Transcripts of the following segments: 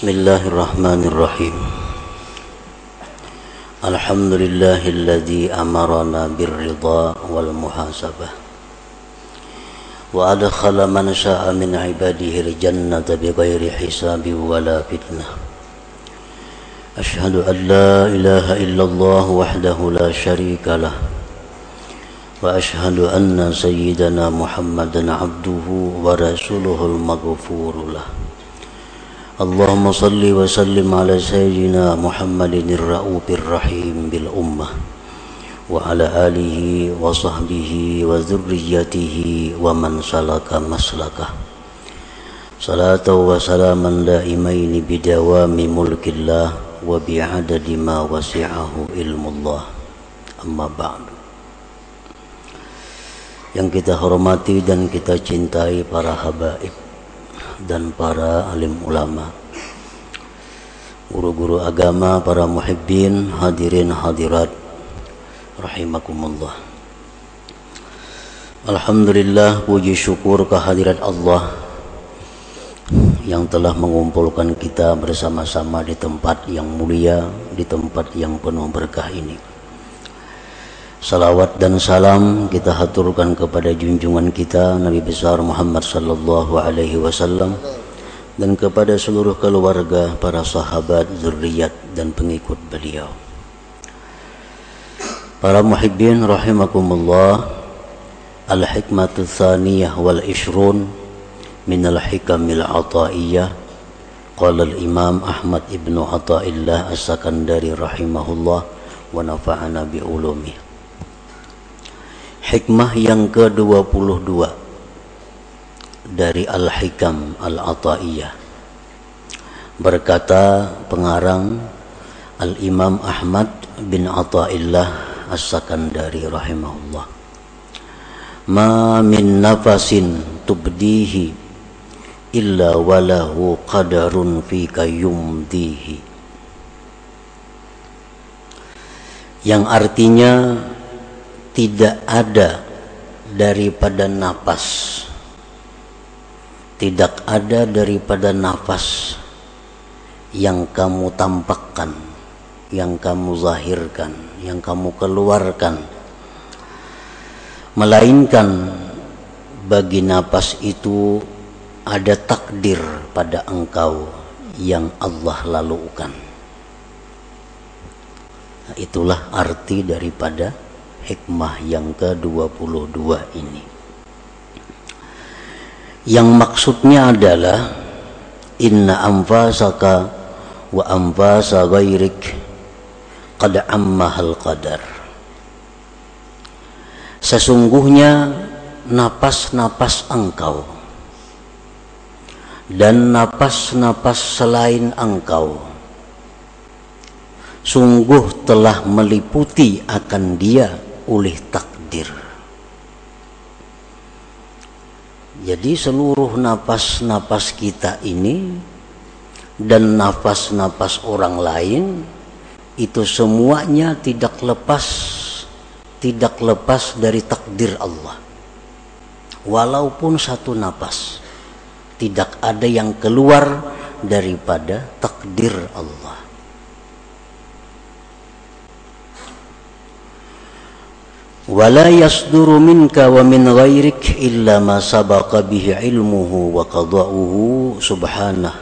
بسم الله الرحمن الرحيم. الحمد لله الذي أمرنا بالرضا والمحاسبة وأدخل من شاء من عباده الجنة بغير حساب ولا فتنة. أشهد أن لا إله إلا الله وحده لا شريك له. وأشهد أن سيدنا محمدا عبده ورسوله المغفور له. اللهم صل وسلم على سيدنا محمد الرؤوف الرحيم بالأمة وعلى آله وصحبه وذريته ومن سلك مسلكه صلاة وسلاما دائمين بدوام ملك الله وبعدد ما وسعه علم الله أما بعد yang kita hormati dan kita cintai para habaib dan para alim ulama guru-guru agama para muhibbin hadirin hadirat rahimakumullah. Alhamdulillah puji syukur kehadirat Allah yang telah mengumpulkan kita bersama-sama di tempat yang mulia di tempat yang penuh berkah ini Salawat dan salam kita haturkan kepada junjungan kita Nabi besar Muhammad sallallahu alaihi wasallam dan kepada seluruh keluarga, para sahabat, zuriat dan pengikut beliau. Para muhibbin rahimakumullah, al-hikmatu tsaniyah wal ishrun min al-hikamil ataiyah qala al-imam Ahmad ibnu Athaillah as-Sakandari rahimahullah wa nafa'ana bi ulumihi Hikmah yang ke-22 dari Al-Hikam Al-Ataiyah. Berkata pengarang Al-Imam Ahmad bin Athaillah As-Sakandari rahimahullah. Ma min nafasin tubdihi illa walahu qadarun fi kayumdihi. Yang artinya tidak ada daripada nafas. Tidak ada daripada nafas yang kamu tampakkan yang kamu zahirkan yang kamu keluarkan. Melainkan bagi nafas itu ada takdir pada engkau yang Allah lalukan. Nah, itulah arti daripada hikmah yang ke-22 ini. Yang maksudnya adalah inna anfasaka wa anfasa ghairik qad ammahal qadar. Sesungguhnya napas-napas engkau dan napas-napas selain engkau sungguh telah meliputi akan dia oleh takdir. Jadi seluruh napas-napas kita ini dan napas-napas orang lain itu semuanya tidak lepas tidak lepas dari takdir Allah. Walaupun satu napas tidak ada yang keluar daripada takdir Allah. ولا يصدر منك ومن غيرك إلا ما سبق به علمه وقضاؤه سبحانه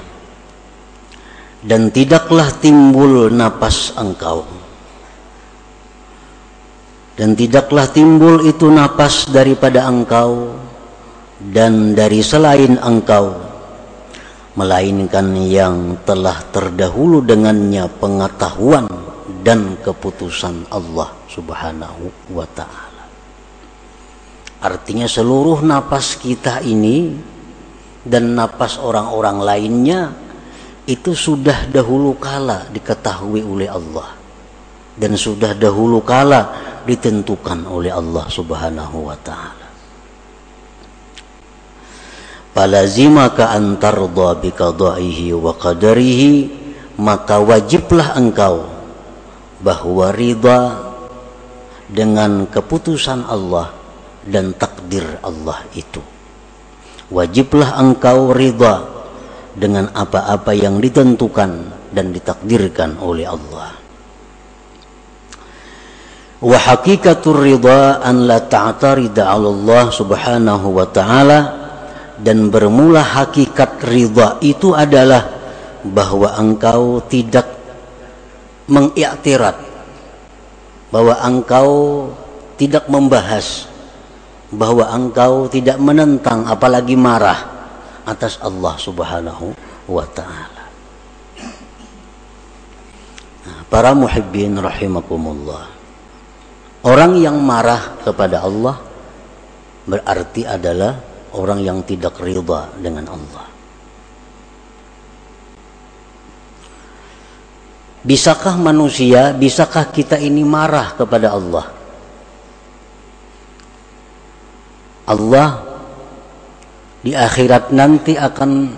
dan tidaklah timbul napas engkau dan tidaklah timbul itu napas daripada engkau dan dari selain engkau melainkan yang telah terdahulu dengannya pengetahuan dan keputusan Allah Subhanahu wa taala. Artinya seluruh napas kita ini dan napas orang-orang lainnya itu sudah dahulu kala diketahui oleh Allah dan sudah dahulu kala ditentukan oleh Allah Subhanahu wa taala. Falazimaka an tarda bi wa qadarihi maka wajiblah engkau bahwa ridha dengan keputusan Allah dan takdir Allah itu. Wajiblah engkau ridha dengan apa-apa yang ditentukan dan ditakdirkan oleh Allah. Wa hakikatur ridha an la ta'tarida 'ala Allah Subhanahu wa ta'ala dan bermula hakikat ridha itu adalah bahwa engkau tidak mengiktirat bahwa engkau tidak membahas bahwa engkau tidak menentang apalagi marah atas Allah Subhanahu wa taala. Nah, para muhibbin rahimakumullah. Orang yang marah kepada Allah berarti adalah orang yang tidak ridha dengan Allah. Bisakah manusia, bisakah kita ini marah kepada Allah? Allah di akhirat nanti akan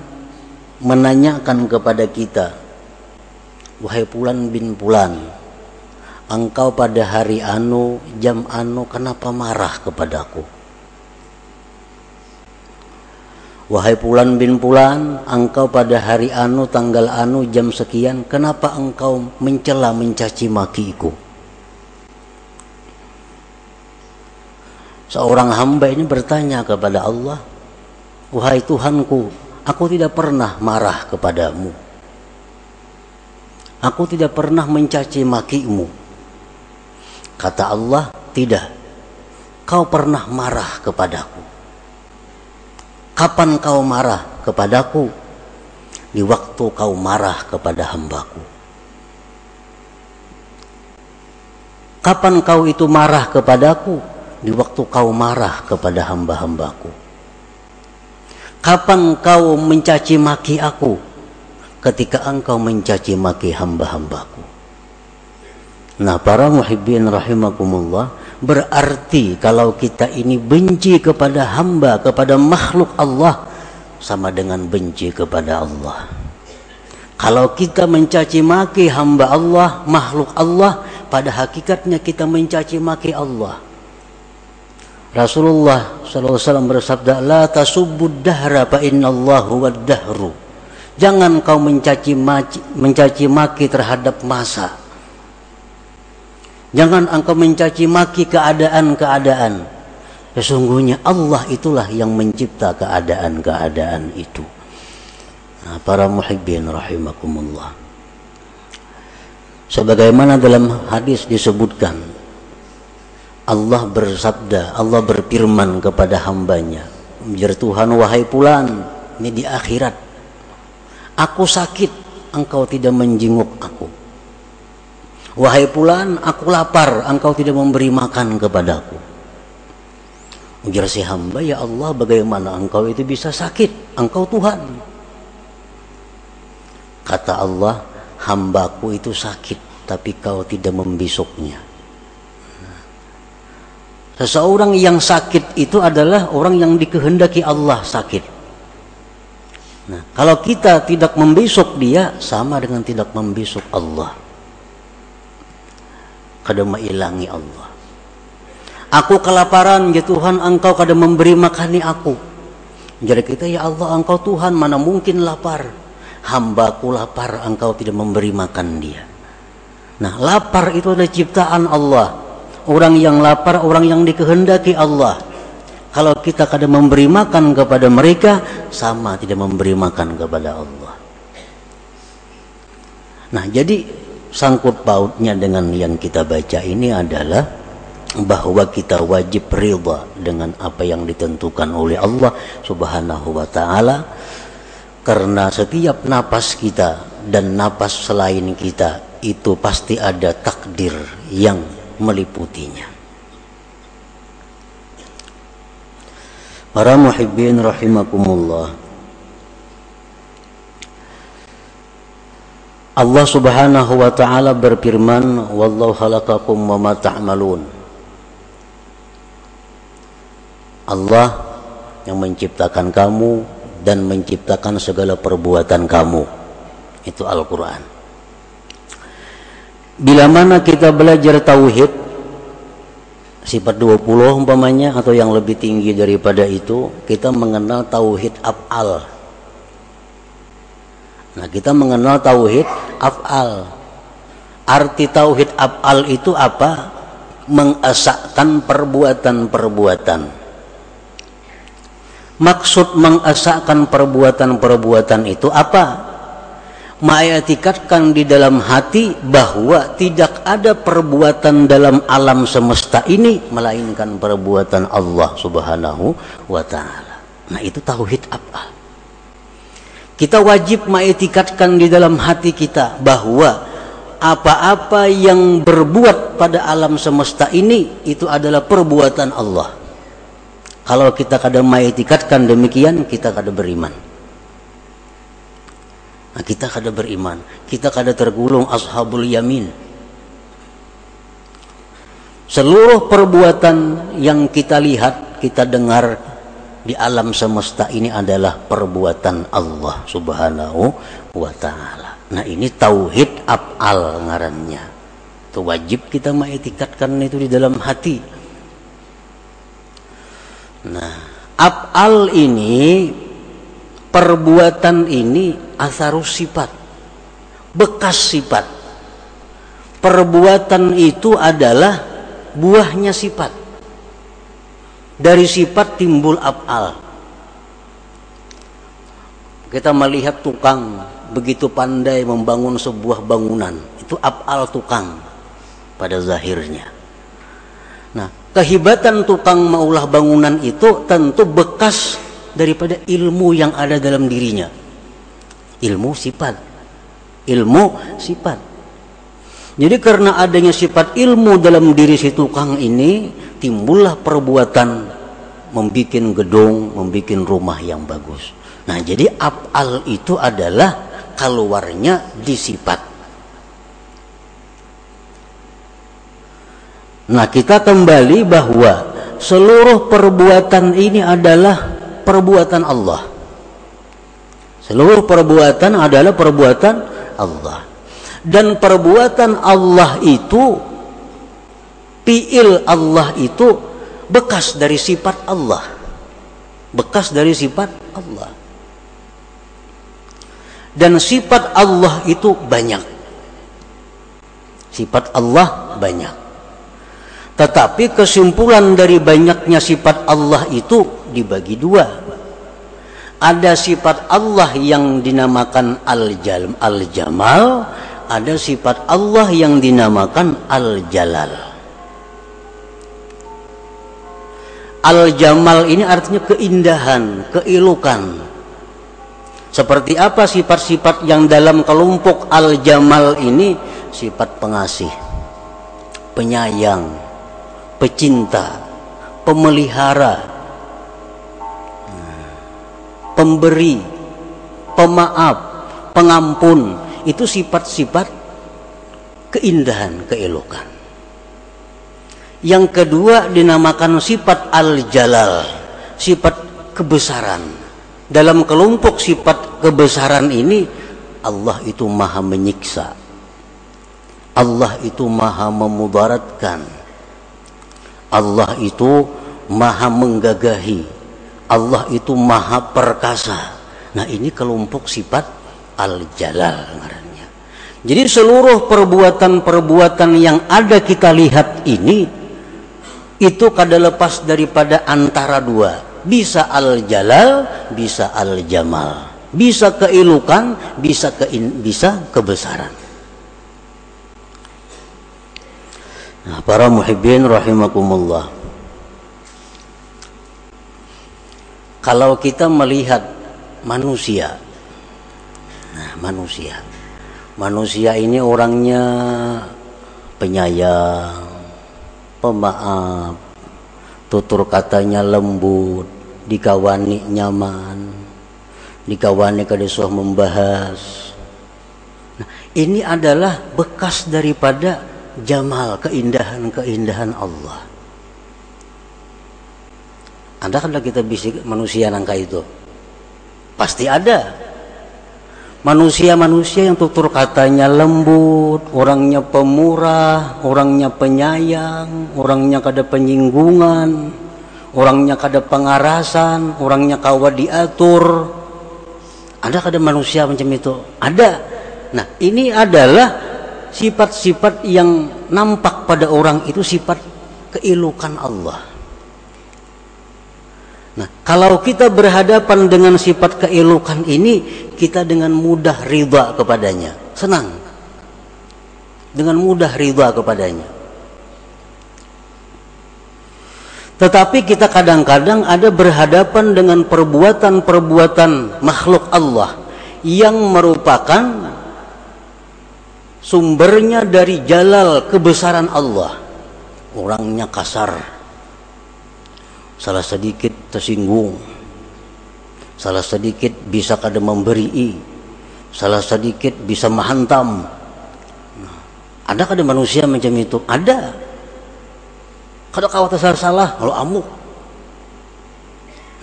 menanyakan kepada kita wahai Pulan bin Pulan engkau pada hari anu jam anu kenapa marah kepadaku wahai Pulan bin Pulan engkau pada hari anu tanggal anu jam sekian kenapa engkau mencela mencaci makiku seorang hamba ini bertanya kepada Allah Wahai Tuhanku, aku tidak pernah marah kepadamu. Aku tidak pernah mencaci makimu. Kata Allah, tidak. Kau pernah marah kepadaku. Kapan kau marah kepadaku? Di waktu kau marah kepada hambaku. Kapan kau itu marah kepadaku? Di waktu kau marah kepada hamba-hambaku. Kapan kau mencaci maki aku ketika engkau mencaci maki hamba-hambaku? Nah para muhibbin rahimakumullah berarti kalau kita ini benci kepada hamba, kepada makhluk Allah sama dengan benci kepada Allah. Kalau kita mencaci maki hamba Allah, makhluk Allah, pada hakikatnya kita mencaci maki Allah. Rasulullah SAW bersabda, La tasubbud dahra fa innallahu wad dahru. Jangan kau mencaci maki, mencaci maki terhadap masa. Jangan engkau mencaci maki keadaan-keadaan. Sesungguhnya Allah itulah yang mencipta keadaan-keadaan itu. Nah, para muhibbin rahimakumullah. Sebagaimana dalam hadis disebutkan, Allah bersabda, Allah berfirman kepada hambanya, Menjadi Tuhan wahai pulan, ini di akhirat. Aku sakit, engkau tidak menjenguk aku. Wahai pulan, aku lapar, engkau tidak memberi makan kepadaku. Ujar si hamba, ya Allah bagaimana engkau itu bisa sakit? Engkau Tuhan. Kata Allah, hambaku itu sakit, tapi kau tidak membisuknya. Seseorang yang sakit itu adalah orang yang dikehendaki Allah sakit. Nah, kalau kita tidak membesuk dia sama dengan tidak membesuk Allah. Kada ilangi Allah. Aku kelaparan ya Tuhan, Engkau kada memberi makani aku. Jadi kita ya Allah, Engkau Tuhan, mana mungkin lapar. Hambaku lapar, Engkau tidak memberi makan dia. Nah, lapar itu adalah ciptaan Allah orang yang lapar, orang yang dikehendaki Allah. Kalau kita kadang memberi makan kepada mereka, sama tidak memberi makan kepada Allah. Nah, jadi sangkut pautnya dengan yang kita baca ini adalah bahwa kita wajib ridha dengan apa yang ditentukan oleh Allah Subhanahu wa taala karena setiap napas kita dan napas selain kita itu pasti ada takdir yang meliputinya. Para muhibbin rahimakumullah. Allah Subhanahu wa taala berfirman, "Wallahu khalaqakum wa ma ta'malun." Allah yang menciptakan kamu dan menciptakan segala perbuatan kamu. Itu Al-Qur'an. Bila mana kita belajar tauhid sifat 20 umpamanya atau yang lebih tinggi daripada itu, kita mengenal tauhid af'al. Nah, kita mengenal tauhid af'al. Arti tauhid af'al itu apa? Mengesahkan perbuatan-perbuatan. Maksud mengesahkan perbuatan-perbuatan itu apa? Mengetikatkan di dalam hati bahwa tidak ada perbuatan dalam alam semesta ini melainkan perbuatan Allah Subhanahu wa taala. Nah, itu tauhid af'al. Kita wajib mengetikatkan di dalam hati kita bahwa apa-apa yang berbuat pada alam semesta ini itu adalah perbuatan Allah. Kalau kita kada mengetikatkan demikian, kita kada beriman. Nah, kita kada beriman, kita kada tergulung ashabul yamin. Seluruh perbuatan yang kita lihat, kita dengar, di alam semesta ini adalah perbuatan Allah Subhanahu wa taala. Nah, ini tauhid af'al ngarannya. Itu wajib kita mengetikatkan itu di dalam hati. Nah, af'al ini perbuatan ini asarus sifat. Bekas sifat. Perbuatan itu adalah buahnya sifat dari sifat timbul af'al. Kita melihat tukang begitu pandai membangun sebuah bangunan itu af'al tukang pada zahirnya. Nah kehibatan tukang maulah bangunan itu tentu bekas daripada ilmu yang ada dalam dirinya. Ilmu sifat. Ilmu sifat jadi karena adanya sifat ilmu dalam diri si tukang ini timbullah perbuatan membuat gedung, membuat rumah yang bagus. Nah, jadi af'al itu adalah keluarnya di sifat. Nah, kita kembali bahwa seluruh perbuatan ini adalah perbuatan Allah. Seluruh perbuatan adalah perbuatan Allah. Dan perbuatan Allah itu fiil Allah itu bekas dari sifat Allah. Bekas dari sifat Allah. Dan sifat Allah itu banyak. Sifat Allah banyak. Tetapi kesimpulan dari banyaknya sifat Allah itu dibagi dua. Ada sifat Allah yang dinamakan al-jamal al ada sifat Allah yang dinamakan al-jalal Al-Jamal ini artinya keindahan, keilukan. Seperti apa sifat-sifat yang dalam kelompok Al-Jamal ini? Sifat pengasih, penyayang, pecinta, pemelihara, pemberi, pemaaf, pengampun. Itu sifat-sifat keindahan, keelokan. Yang kedua dinamakan sifat al-jalal, sifat kebesaran. Dalam kelompok sifat kebesaran ini Allah itu maha menyiksa. Allah itu maha memudaratkan. Allah itu maha menggagahi. Allah itu maha perkasa. Nah ini kelompok sifat al-jalal ngarannya. Jadi seluruh perbuatan-perbuatan yang ada kita lihat ini itu kada lepas daripada antara dua. Bisa al jalal bisa al jamal bisa keilukan bisa ke bisa kebesaran. Nah, para muhibbin rahimakumullah. Kalau kita melihat manusia nah manusia. Manusia ini orangnya penyayang pemaaf tutur katanya lembut dikawani nyaman dikawani kadesuah membahas. Nah, ini adalah bekas daripada jamal keindahan-keindahan Allah. Anda kan kita bisik manusia nangka itu? Pasti ada manusia-manusia yang tutur katanya lembut, orangnya pemurah, orangnya penyayang, orangnya kada penyinggungan, orangnya kada pengarasan, orangnya kawa diatur. Ada kada manusia macam itu? Ada. Nah, ini adalah sifat-sifat yang nampak pada orang itu sifat keilukan Allah. Nah, kalau kita berhadapan dengan sifat keelukan ini, kita dengan mudah riba kepadanya, senang. Dengan mudah riba kepadanya. Tetapi kita kadang-kadang ada berhadapan dengan perbuatan-perbuatan makhluk Allah yang merupakan sumbernya dari jalal kebesaran Allah. Orangnya kasar, salah sedikit tersinggung. Salah sedikit bisa kada memberi. Salah sedikit bisa menghantam. Nah, ada kada manusia macam itu? Ada. Kada kawat salah salah kalau amuk.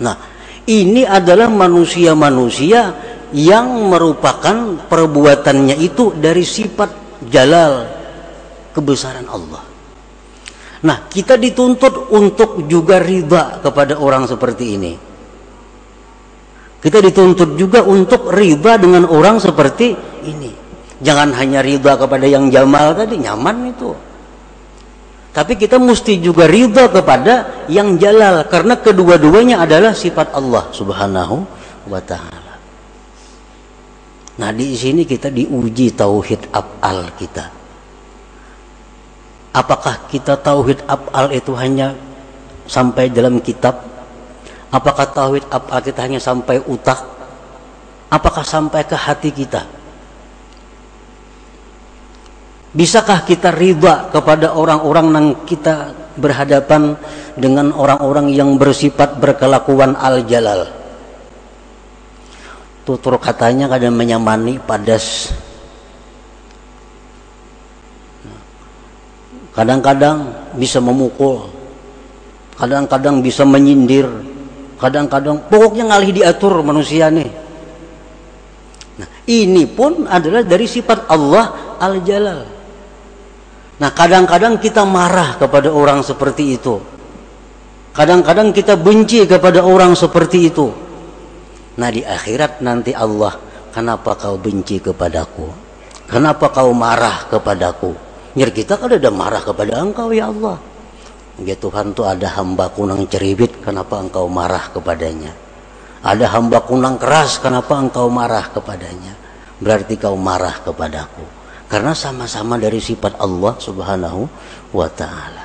Nah ini adalah manusia-manusia yang merupakan perbuatannya itu dari sifat jalal kebesaran Allah Nah, kita dituntut untuk juga riba kepada orang seperti ini. Kita dituntut juga untuk riba dengan orang seperti ini. Jangan hanya riba kepada yang jamal tadi, nyaman itu. Tapi kita mesti juga riba kepada yang jalal karena kedua-duanya adalah sifat Allah Subhanahu wa taala. Nah, di sini kita diuji tauhid af'al kita Apakah kita tauhid af'al itu hanya sampai dalam kitab? Apakah tauhid af'al kita hanya sampai utak? Apakah sampai ke hati kita? Bisakah kita riba kepada orang-orang yang kita berhadapan dengan orang-orang yang bersifat berkelakuan al-jalal? Tutur katanya kadang menyamani padas kadang-kadang bisa memukul. Kadang-kadang bisa menyindir. Kadang-kadang pokoknya ngalih diatur manusia nih. Nah ini pun adalah dari sifat Allah al-jalal. Nah kadang-kadang kita marah kepada orang seperti itu. Kadang-kadang kita benci kepada orang seperti itu. Nah di akhirat nanti Allah kenapa kau benci kepadaku? Kenapa kau marah kepadaku Nyir kita kan ada marah kepada engkau ya Allah. Ya Tuhan tuh ada hamba kunang ceribit, kenapa engkau marah kepadanya? Ada hamba kunang keras, kenapa engkau marah kepadanya? Berarti kau marah kepadaku. Karena sama-sama dari sifat Allah subhanahu wa ta'ala.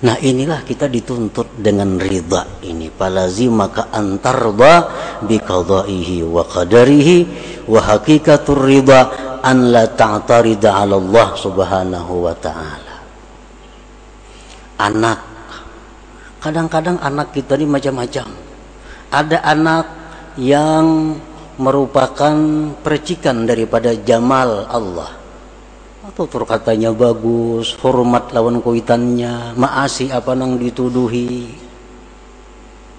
Nah inilah kita dituntut dengan ridha ini. Palazi maka antarda biqadaihi wa qadarihi wa hakikatur ridha an la ta'tarida 'ala Allah Subhanahu wa taala. Anak kadang-kadang anak kita ini macam-macam. Ada anak yang merupakan percikan daripada jamal Allah. Atau terkatanya bagus, hormat lawan kuitannya, maasi apa nang dituduhi,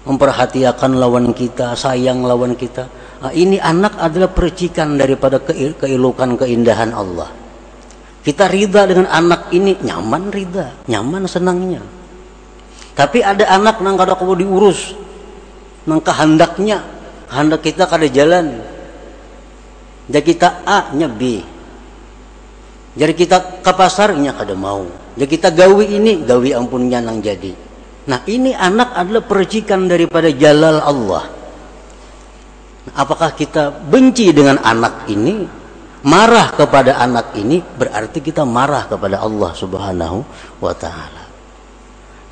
memperhatikan lawan kita, sayang lawan kita Nah, ini anak adalah percikan daripada keilukan keindahan Allah. Kita rida dengan anak ini nyaman rida, nyaman senangnya. Tapi ada anak nang kada kau diurus, nang kehendaknya, kehendak kita kada jalan. Jadi kita A nya B. Jadi kita ke pasarnya kada mau. Jadi kita gawi ini, gawi ampunnya nang jadi. Nah ini anak adalah percikan daripada jalal Allah Apakah kita benci dengan anak ini, marah kepada anak ini, berarti kita marah kepada Allah Subhanahu wa Ta'ala.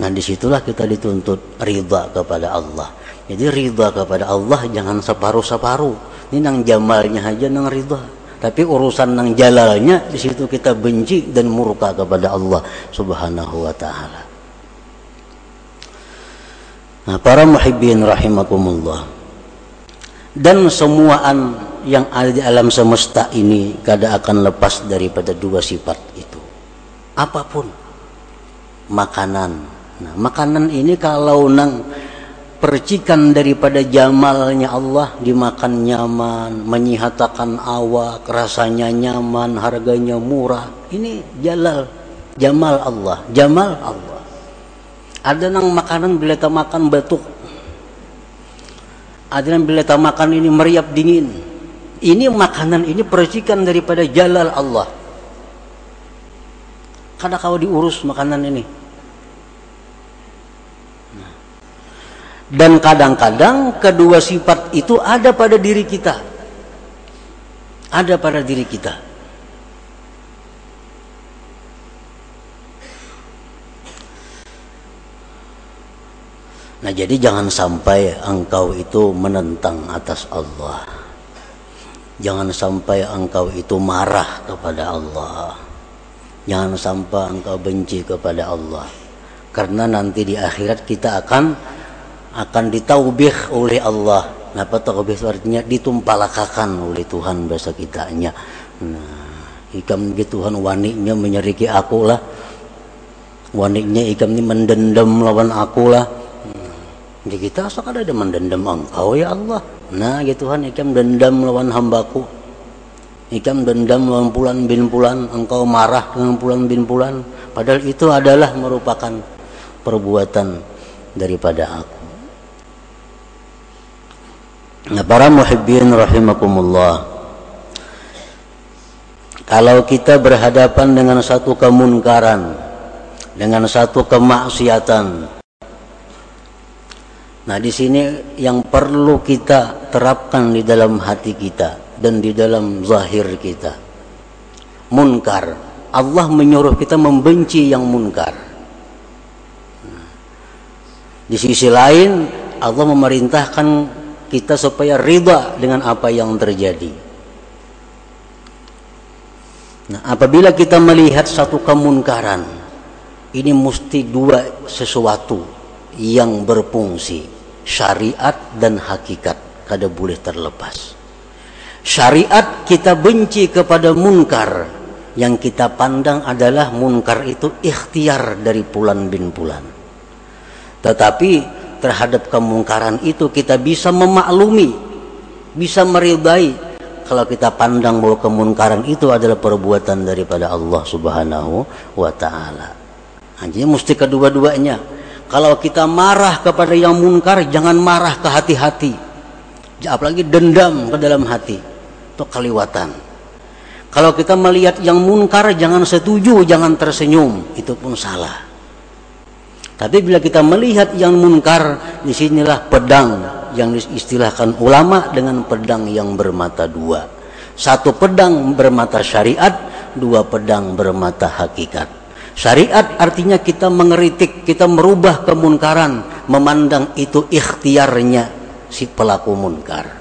Nah, di situlah kita dituntut ridha kepada Allah. Jadi ridha kepada Allah jangan separuh-separuh. Ini nang jamalnya aja nang ridha. Tapi urusan nang jalalnya di situ kita benci dan murka kepada Allah Subhanahu wa taala. Nah, para muhibbin rahimakumullah. Dan semuaan yang ada di alam semesta ini kada akan lepas daripada dua sifat itu. Apa pun. Makanan. Nah makanan ini kalau nang percikan daripada jamalnya Allah dimakan nyaman menyihatakan awak rasanya nyaman harganya murah ini jalal. Jamal Allah. Jamal Allah ada nang makanan bila kita makan batuk. Ada yang bila makan ini meriap dingin. Ini makanan ini percikan daripada jalal Allah. Kada kau diurus makanan ini. Dan kadang-kadang kedua sifat itu ada pada diri kita. Ada pada diri kita nah jadi jangan sampai engkau itu menentang atas Allah jangan sampai engkau itu marah kepada Allah jangan sampai engkau benci kepada Allah karena nanti di akhirat kita akan akan ditaubih oleh Allah. Apa taubih artinya ditumpalakakan oleh Tuhan bahasa kitanya. Nah, ikam gitu Tuhan waniknya menyeriki aku lah. Waniknya ikam ini mendendam lawan aku lah. Jadi kita asal ada mendendam engkau ya Allah. Nah gitu Tuhan ikam dendam lawan hambaku. Ikam dendam lawan pulan bin pulan. Engkau marah dengan pulan bin pulan. Padahal itu adalah merupakan perbuatan daripada aku. Nah, para muhibbin rahimakumullah. Kalau kita berhadapan dengan satu kemunkaran, dengan satu kemaksiatan. Nah, di sini yang perlu kita terapkan di dalam hati kita dan di dalam zahir kita. Munkar. Allah menyuruh kita membenci yang munkar. Di sisi lain, Allah memerintahkan kita supaya ridha dengan apa yang terjadi. Nah, apabila kita melihat satu kemunkaran, ini mesti dua sesuatu yang berfungsi, syariat dan hakikat, kada boleh terlepas. Syariat kita benci kepada munkar, yang kita pandang adalah munkar itu ikhtiar dari pulan bin pulan. Tetapi terhadap kemungkaran itu kita bisa memaklumi, bisa meridai kalau kita pandang bahwa kemungkaran itu adalah perbuatan daripada Allah Subhanahu wa taala. Jadi mesti kedua-duanya. Kalau kita marah kepada yang munkar, jangan marah ke hati-hati. Apalagi dendam ke dalam hati. Itu kaliwatan. Kalau kita melihat yang munkar, jangan setuju, jangan tersenyum. Itu pun salah. Tapi bila kita melihat yang munkar, di sinilah pedang yang diistilahkan ulama dengan pedang yang bermata dua. Satu pedang bermata syariat, dua pedang bermata hakikat. Syariat artinya kita mengeritik, kita merubah kemunkaran, memandang itu ikhtiarnya si pelaku munkar.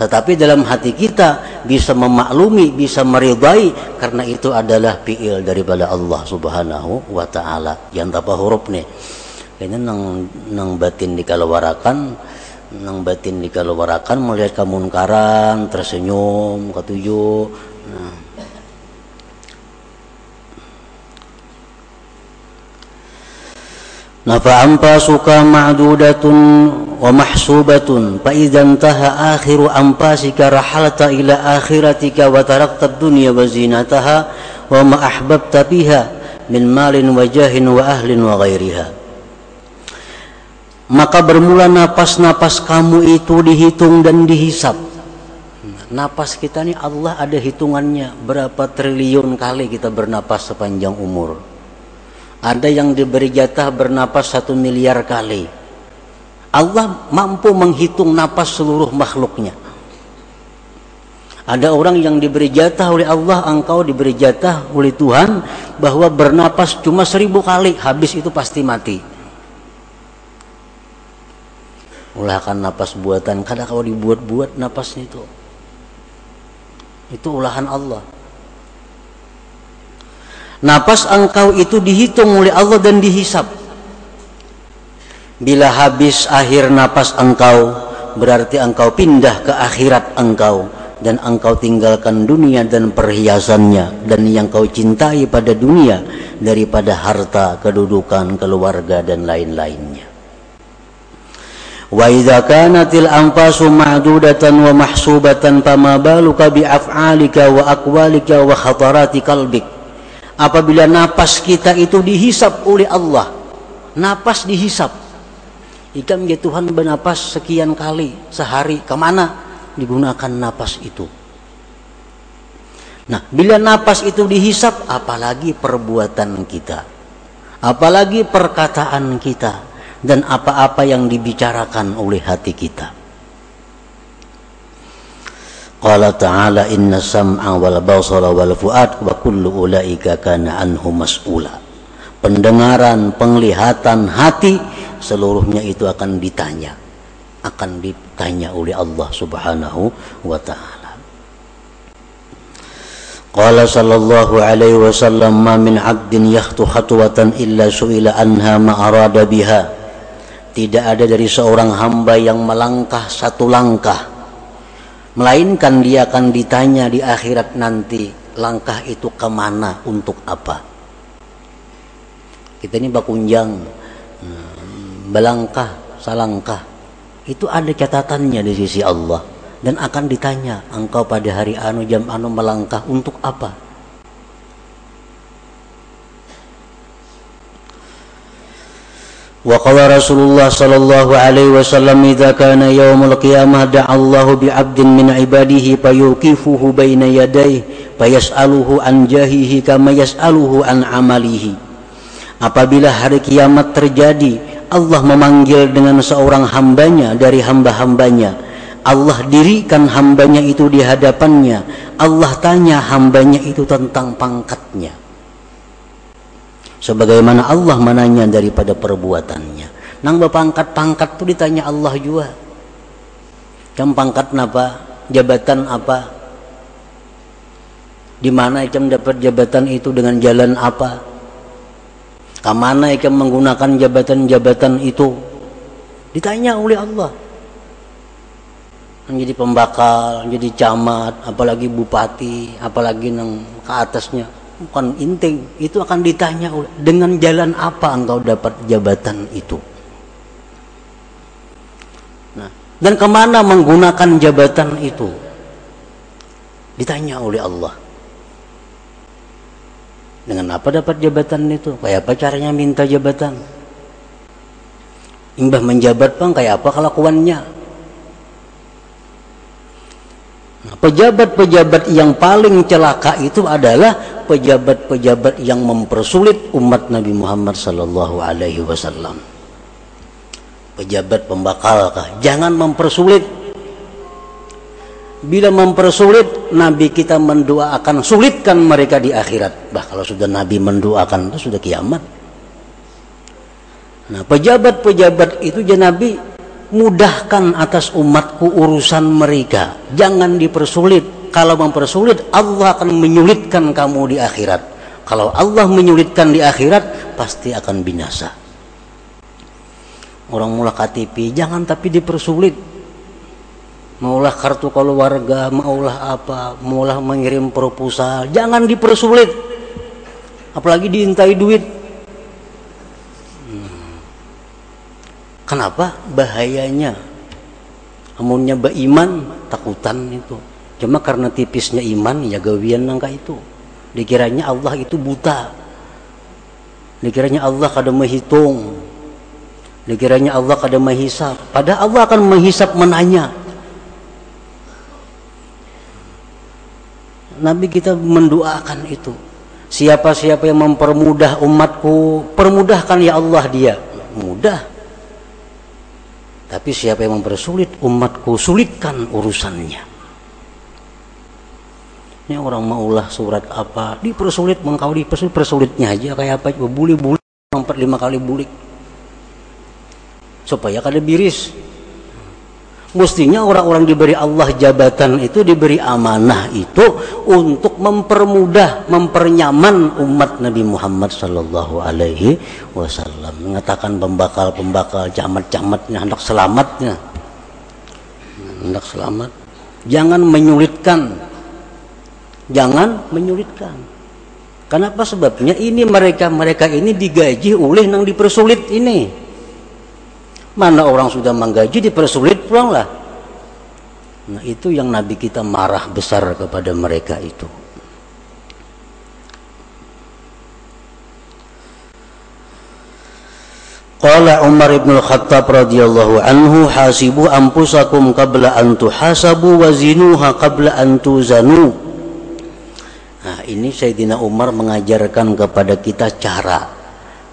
Tetapi dalam hati kita bisa memaklumi, bisa meridai karena itu adalah fi'il daripada Allah Subhanahu wa taala. Yang apa huruf nih? Kayaknya nang nang batin dikalawarakan nang batin dikalawarakan melihat kemunkaran, tersenyum, ketujuh. Nah, نفأنفاسك معدودة ومحسوبة فإذا انتهى آخر أنفاسك رحلت إلى آخرتك وتركت الدنيا وزينتها وما أحببت بها من مال وجاه وأهل وغيرها maka bermula napas-napas kamu itu dihitung dan dihisap napas kita ini Allah ada hitungannya berapa triliun kali kita bernapas sepanjang umur ada yang diberi jatah bernapas satu miliar kali. Allah mampu menghitung napas seluruh makhluknya. Ada orang yang diberi jatah oleh Allah, engkau diberi jatah oleh Tuhan bahwa bernapas cuma seribu kali, habis itu pasti mati. Ulahkan napas buatan, kadang kau dibuat-buat napasnya itu. Itu ulahan Allah. Napas engkau itu dihitung oleh Allah dan dihisap. Bila habis akhir napas engkau, berarti engkau pindah ke akhirat engkau dan engkau tinggalkan dunia dan perhiasannya dan yang kau cintai pada dunia daripada harta, kedudukan, keluarga dan lain-lainnya. Wa idza kanatil anfasu ma'dudatan wa mahsubatan fama baluka bi af'alika wa aqwalika wa khatarati qalbik apabila napas kita itu dihisap oleh Allah napas dihisap Ikam ya Tuhan bernapas sekian kali sehari ke mana digunakan napas itu. Nah, bila napas itu dihisap, apalagi perbuatan kita, apalagi perkataan kita, dan apa-apa yang dibicarakan oleh hati kita. Qala ta'ala inna sam'a wal basara wal fu'ad wa kullu ulaika kana anhu mas'ula. Pendengaran, penglihatan, hati seluruhnya itu akan ditanya akan ditanya oleh Allah Subhanahu wa taala Qala sallallahu alaihi wasallam ma min 'abdin yakhtu khatwatan illa su'ila anha ma arada biha tidak ada dari seorang hamba yang melangkah satu langkah melainkan dia akan ditanya di akhirat nanti langkah itu ke mana untuk apa kita ini bakunjang belangkah, salangkah. Itu ada catatannya di sisi Allah dan akan ditanya engkau pada hari anu jam anu melangkah untuk apa? وقال رسول الله صلى الله عليه وسلم إذا كان يوم القيامة دعا الله بعبد من عباده فيوقفه بين يديه فيسأله عن جاهه كما يسأله عن عمله apabila hari kiamat terjadi Allah memanggil dengan seorang hambanya dari hamba-hambanya Allah dirikan hambanya itu di hadapannya Allah tanya hambanya itu tentang pangkatnya sebagaimana Allah menanya daripada perbuatannya nang pangkat-pangkat itu ditanya Allah juga kamu pangkat apa jabatan apa di mana kamu dapat jabatan itu dengan jalan apa Kamana ikan menggunakan jabatan-jabatan itu? Ditanya oleh Allah. Menjadi pembakal, menjadi camat, apalagi bupati, apalagi nang ke atasnya. Bukan inting, itu akan ditanya dengan jalan apa engkau dapat jabatan itu. Nah, dan ke mana menggunakan jabatan itu? Ditanya oleh Allah. Dengan apa dapat jabatan itu? Kayak apa caranya minta jabatan? Imbah menjabat bang kayak apa kelakuannya? Nah, pejabat-pejabat yang paling celaka itu adalah pejabat-pejabat yang mempersulit umat Nabi Muhammad Sallallahu Alaihi Wasallam. Pejabat pembakal kah? Jangan mempersulit. Bila mempersulit Nabi kita mendoakan sulitkan mereka di akhirat. Bah kalau sudah Nabi mendoakan itu sudah kiamat. Nah pejabat-pejabat itu ya Nabi mudahkan atas umatku urusan mereka. Jangan dipersulit kalau mempersulit Allah akan menyulitkan kamu di akhirat kalau Allah menyulitkan di akhirat pasti akan binasa orang mula KTP jangan tapi dipersulit maulah kartu keluarga, maulah apa, maulah mengirim proposal, jangan dipersulit. Apalagi diintai duit. Hmm. Kenapa? Bahayanya. Amunnya iman takutan itu. Cuma karena tipisnya iman, ya gawian nangka itu. Dikiranya Allah itu buta. Dikiranya Allah kada menghitung. Dikiranya Allah kada menghisap. Padahal Allah akan menghisap menanya Nabi kita mendoakan itu. Siapa-siapa yang mempermudah umatku, permudahkan ya Allah dia. Mudah. Tapi siapa yang mempersulit umatku, sulitkan urusannya. Ini orang maulah surat apa, dipersulit, mengkau dipersulit, persulitnya aja kayak apa, buli-buli, empat lima kali bulik. Supaya kada biris, Mestinya orang-orang diberi Allah jabatan itu diberi amanah itu untuk mempermudah, mempernyaman umat Nabi Muhammad Sallallahu Alaihi Wasallam. Mengatakan pembakal-pembakal, camat-camatnya, hendak selamatnya, hendak selamat. Jangan menyulitkan, jangan menyulitkan. Kenapa sebabnya ini mereka mereka ini digaji oleh yang dipersulit ini Mana orang sudah menggaji dipersulit pulanglah. Nah itu yang Nabi kita marah besar kepada mereka itu. Qala Umar ibn Khattab radhiyallahu anhu hasibu anfusakum qabla an tuhasabu wa zinuha qabla an tuzanu. Nah, ini Sayyidina Umar mengajarkan kepada kita cara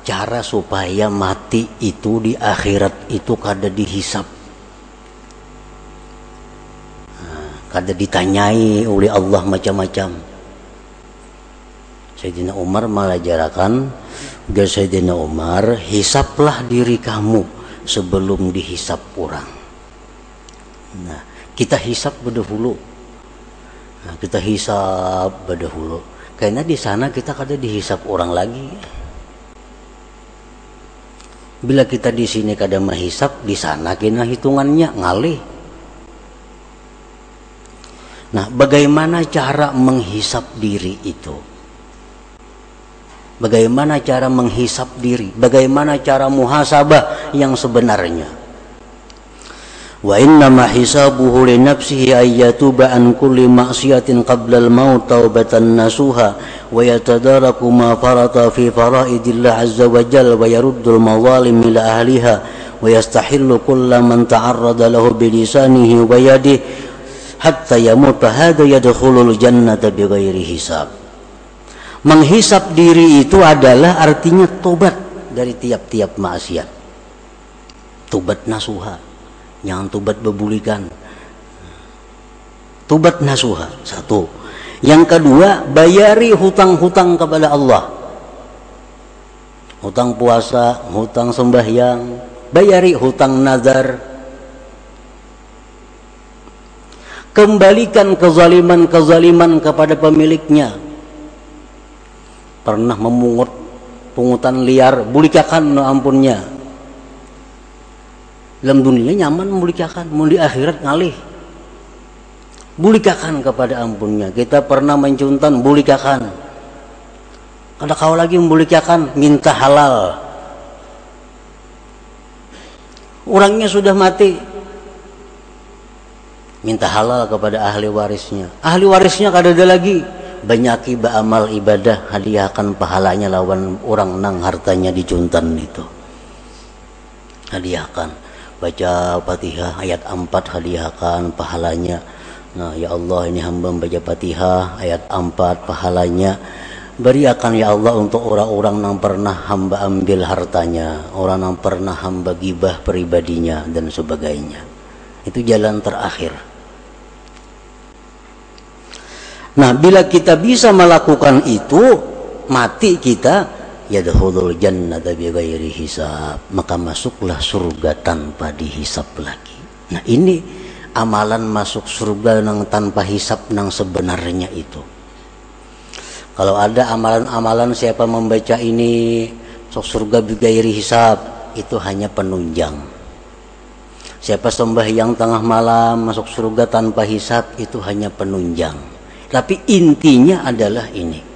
cara supaya mati itu di akhirat itu kada dihisap. Nah, kada ditanyai oleh Allah macam-macam. Sayyidina Umar mengajarkan Ujar Sayyidina Umar, hisaplah diri kamu sebelum dihisap orang. Nah, kita hisap berdahulu. Nah, kita hisap berdahulu. Karena di sana kita kada dihisap orang lagi. Bila kita di sini kada menghisap, di sana kena hitungannya ngalih. Nah, bagaimana cara menghisap diri itu? Bagaimana cara menghisap diri? Bagaimana cara muhasabah yang sebenarnya? Wa inna ma hisabuhu li nafsihi ay yatuba an kulli ma'siyatin qabla al-maut taubatan nasuha wa yatadaraku ma farata fi faraidillah azza wa jalla wa yaruddu al-mazalim ila ahliha wa yastahillu kulla man ta'arrada lahu bi lisanihi wa yadihi hatta yamuta hadha yadkhulul jannata bighairi hisab Menghisap diri itu adalah artinya tobat dari tiap-tiap maksiat. Tobat nasuha, jangan tobat bebulikan. Tobat nasuha, satu. Yang kedua, bayari hutang-hutang kepada Allah. Hutang puasa, hutang sembahyang, bayari hutang nazar, kembalikan kezaliman-kezaliman kepada pemiliknya pernah memungut pungutan liar bulikakan ampunnya dalam dunia nyaman bulikakan mau di akhirat ngalih. Bulikakan kepada ampunnya. Kita pernah mencuntan bulikakan ada kau lagi membulikakan minta halal. Orangnya sudah mati. Minta halal kepada ahli warisnya. Ahli warisnya kada ada lagi. Banyaki amal ibadah hadiahkan pahalanya lawan orang nang hartanya dicuntan itu. Hadiahkan baca fatihah ayat 4 hadiahkan pahalanya. Nah ya Allah ini hamba membaca fatihah ayat 4 pahalanya. Beriakan ya Allah untuk orang-orang yang pernah hamba ambil hartanya orang yang pernah hamba gibah pribadinya dan sebagainya. Itu jalan terakhir. Nah, bila kita bisa melakukan itu, mati kita ya yadkhulul jannata bighairi hisab, maka masuklah surga tanpa dihisap lagi. Nah, ini amalan masuk surga yang tanpa hisap yang sebenarnya itu. Kalau ada amalan-amalan siapa membaca ini sok surga bighairi hisab, itu hanya penunjang. Siapa sembahyang tengah malam masuk surga tanpa hisap itu hanya penunjang tapi intinya adalah ini.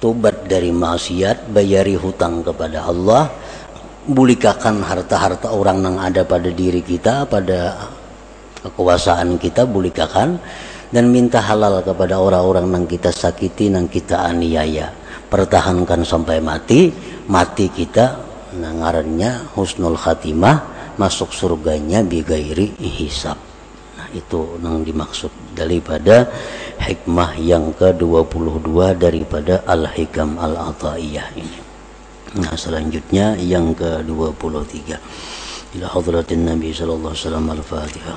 Tobat dari maksiat, bayari hutang kepada Allah, bulikakan harta-harta orang yang ada pada diri kita, pada kekuasaan kita, bulikakan dan minta halal kepada orang-orang yang kita sakiti, yang kita aniaya. Pertahankan sampai mati, mati kita nangarannya husnul khatimah, masuk surganya bigairi hisab itu yang dimaksud daripada hikmah yang ke-22 daripada Al-Hikam Al-Ataiyah ini. Nah, selanjutnya yang ke-23. Ila hadratin Nabi sallallahu alaihi wasallam Al-Fatihah.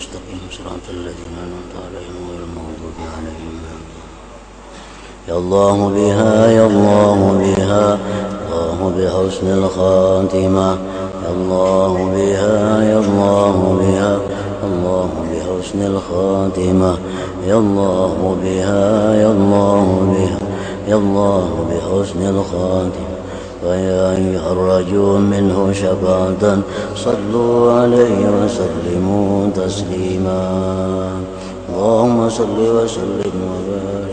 Astaghfirullah wa atubu ilaih. الله بها يا الله بها الله بحسن الخاتمة. يا الله بها يا الله بها الله بحسن الخاتمة. يا الله بها يا الله بها يا الله بحسن الخاتمة. ويا أيها الرجل منه شفاعة صلوا عليه وسلموا تسليما. اللهم صل وسلم وبارك